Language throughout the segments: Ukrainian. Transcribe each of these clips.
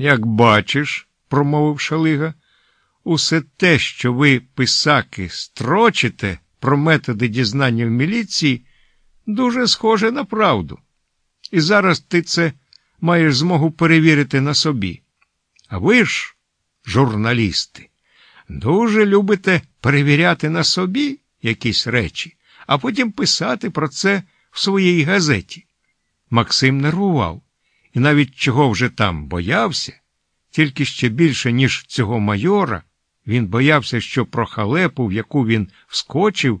Як бачиш, промовив Шалига, усе те, що ви, писаки, строчите про методи дізнання в міліції, дуже схоже на правду. І зараз ти це маєш змогу перевірити на собі. А ви ж, журналісти, дуже любите перевіряти на собі якісь речі, а потім писати про це в своїй газеті. Максим нервував і навіть чого вже там боявся, тільки ще більше, ніж цього майора, він боявся, що про халепу, в яку він вскочив,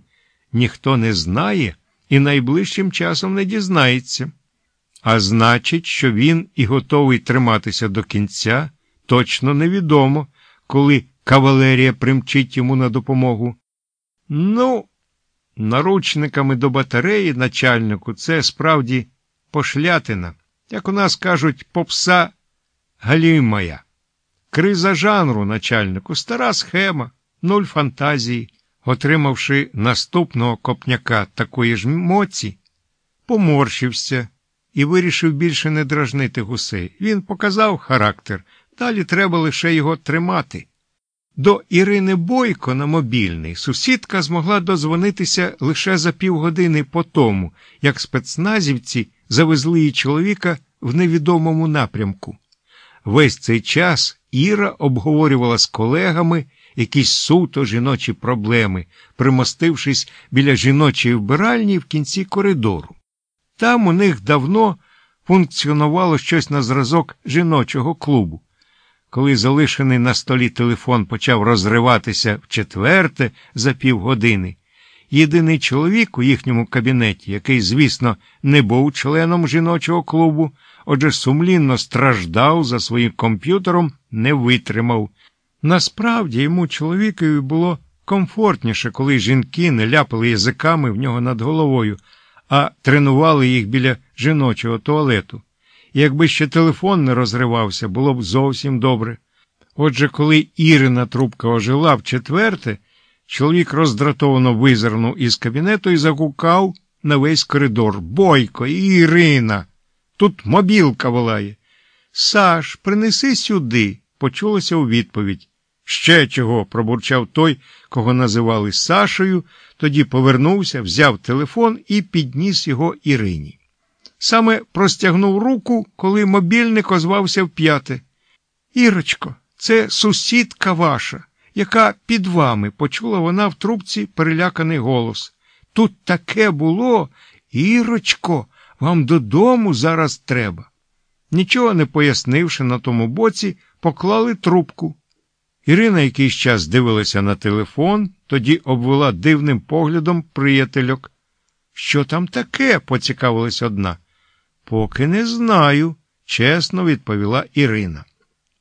ніхто не знає і найближчим часом не дізнається. А значить, що він і готовий триматися до кінця, точно невідомо, коли кавалерія примчить йому на допомогу. Ну, наручниками до батареї начальнику це справді пошлятина, як у нас кажуть, попса галімая. Криза жанру начальнику, стара схема, нуль фантазії. Отримавши наступного копняка такої ж моці, поморщився і вирішив більше не дражнити гусей. Він показав характер, далі треба лише його тримати. До Ірини Бойко на мобільний сусідка змогла дозвонитися лише за півгодини по тому, як спецназівці завезли її чоловіка в невідомому напрямку. Весь цей час Іра обговорювала з колегами якісь суто жіночі проблеми, примостившись біля жіночої вбиральні в кінці коридору. Там у них давно функціонувало щось на зразок жіночого клубу. Коли залишений на столі телефон почав розриватися в четверте за півгодини, єдиний чоловік у їхньому кабінеті, який, звісно, не був членом жіночого клубу, отже, сумлінно страждав за своїм комп'ютером, не витримав. Насправді йому чоловікові було комфортніше, коли жінки не ляпали язиками в нього над головою, а тренували їх біля жіночого туалету. Якби ще телефон не розривався, було б зовсім добре. Отже, коли Ірина трубка ожила в четверте, чоловік роздратовано визирнув із кабінету і загукав на весь коридор. Бойко, Ірина, тут мобілка волає. Саш, принеси сюди, почулося у відповідь. Ще чого, пробурчав той, кого називали Сашою, тоді повернувся, взяв телефон і підніс його Ірині. Саме простягнув руку, коли мобільник озвався вп'яте. Ірочко, це сусідка ваша, яка під вами, почула вона в трубці переляканий голос. Тут таке було, Ірочко, вам додому зараз треба. Нічого не пояснивши на тому боці, поклали трубку. Ірина якийсь час дивилася на телефон, тоді обвела дивним поглядом приятельок. Що там таке? поцікавилась одна. Поки не знаю, чесно відповіла Ірина.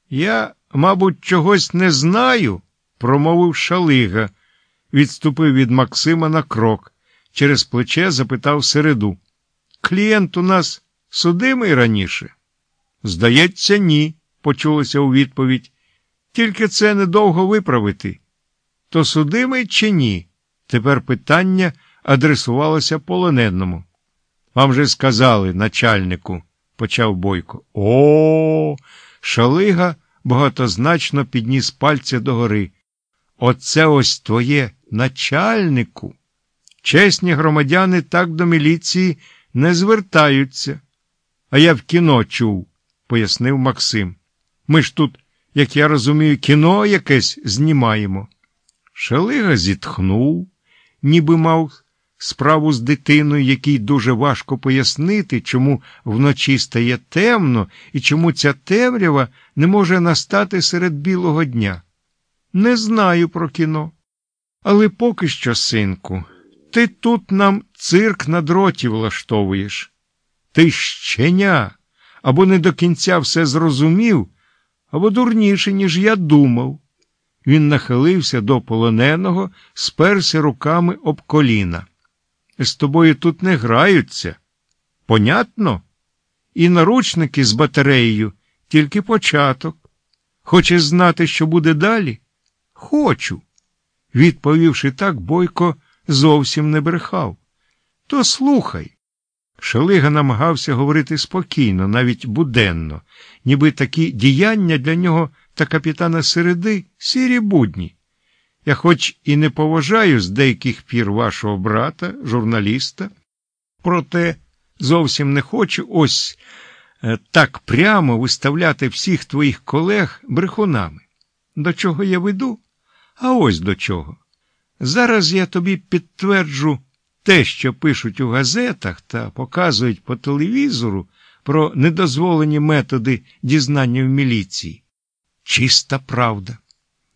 Я, мабуть, чогось не знаю, промовив шалига, відступив від Максима на крок, через плече запитав середу. Клієнт у нас судимий раніше? Здається, ні, почулося у відповідь. Тільки це недовго виправити. То судимий чи ні? Тепер питання адресувалося полоненому. Вам же сказали, начальнику, почав Бойко. О, шалига багатозначно підніс пальця догори. Оце ось твоє начальнику. Чесні громадяни так до міліції не звертаються. А я в кіно чув, пояснив Максим. Ми ж тут, як я розумію, кіно якесь знімаємо. Шалига зітхнув, ніби мав справу з дитиною, якій дуже важко пояснити, чому вночі стає темно і чому ця темрява не може настати серед білого дня. Не знаю про кіно. Але поки що, синку, ти тут нам цирк на дроті влаштовуєш. Ти щеня або не до кінця все зрозумів, або дурніше, ніж я думав. Він нахилився до полоненого, сперся руками об коліна. З тобою тут не граються. Понятно? І наручники з батареєю тільки початок. Хочеш знати, що буде далі? Хочу. Відповівши так, Бойко зовсім не брехав. То слухай. Шелига намагався говорити спокійно, навіть буденно, ніби такі діяння для нього та капітана Середи сірі будні. Я хоч і не поважаю з деяких пір вашого брата, журналіста, проте зовсім не хочу ось е, так прямо виставляти всіх твоїх колег брехунами. До чого я веду? А ось до чого. Зараз я тобі підтверджу те, що пишуть у газетах та показують по телевізору про недозволені методи дізнання в міліції. Чиста правда.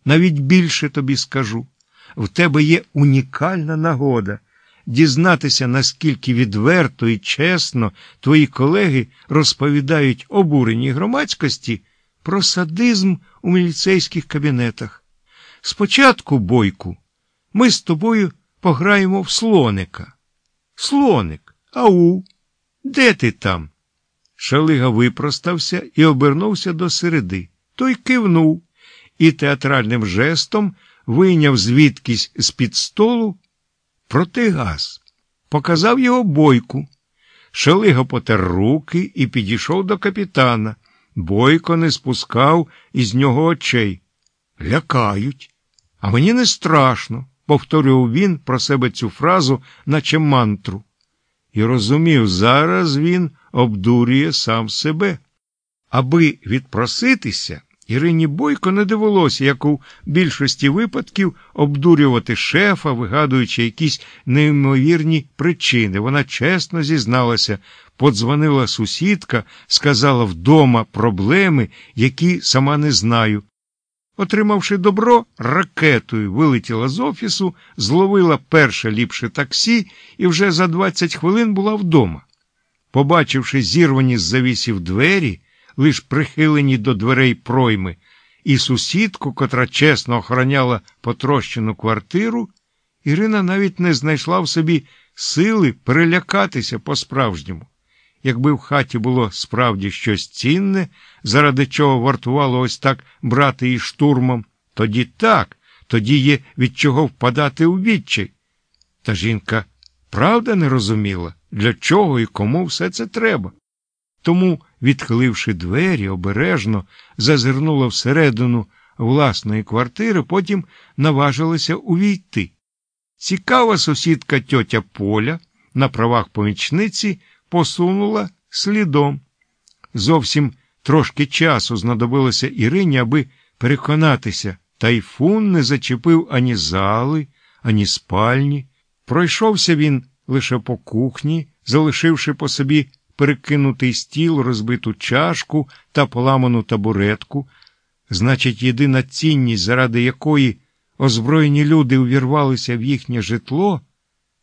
Навіть більше тобі скажу. В тебе є унікальна нагода дізнатися, наскільки відверто і чесно твої колеги розповідають обуреній громадськості про садизм у міліцейських кабінетах. Спочатку, бойку, ми з тобою пограємо в слоника. Слоник, ау, де ти там? Шалига випростався і обернувся до середи. Той кивнув і театральним жестом вийняв звідкись з-під столу протигаз, показав його бойку. Шалига потер руки і підійшов до капітана. Бойко не спускав із нього очей. Лякають. А мені не страшно, повторював він про себе цю фразу, наче мантру. І розумів, зараз він обдурює сам себе. Аби відпроситися, Ірині Бойко не довелося, як у більшості випадків, обдурювати шефа, вигадуючи якісь неймовірні причини. Вона чесно зізналася, подзвонила сусідка, сказала вдома проблеми, які сама не знаю. Отримавши добро, ракетою вилетіла з офісу, зловила перше ліпше таксі і вже за 20 хвилин була вдома. Побачивши зірвані з завісів двері, лиш прихилені до дверей пройми, і сусідку, котра чесно охороняла потрощену квартиру, Ірина навіть не знайшла в собі сили перелякатися по-справжньому. Якби в хаті було справді щось цінне, заради чого вартувало ось так брати її штурмом, тоді так, тоді є від чого впадати у відчай. Та жінка правда не розуміла, для чого і кому все це треба. Тому, відхиливши двері, обережно зазирнула всередину власної квартири, потім наважилася увійти. Цікава сусідка тьотя Поля на правах помічниці посунула слідом. Зовсім трошки часу знадобилося Ірині, аби переконатися, тайфун не зачепив ані зали, ані спальні. Пройшовся він лише по кухні, залишивши по собі перекинутий стіл, розбиту чашку та поламану табуретку. Значить, єдина цінність, заради якої озброєні люди увірвалися в їхнє житло.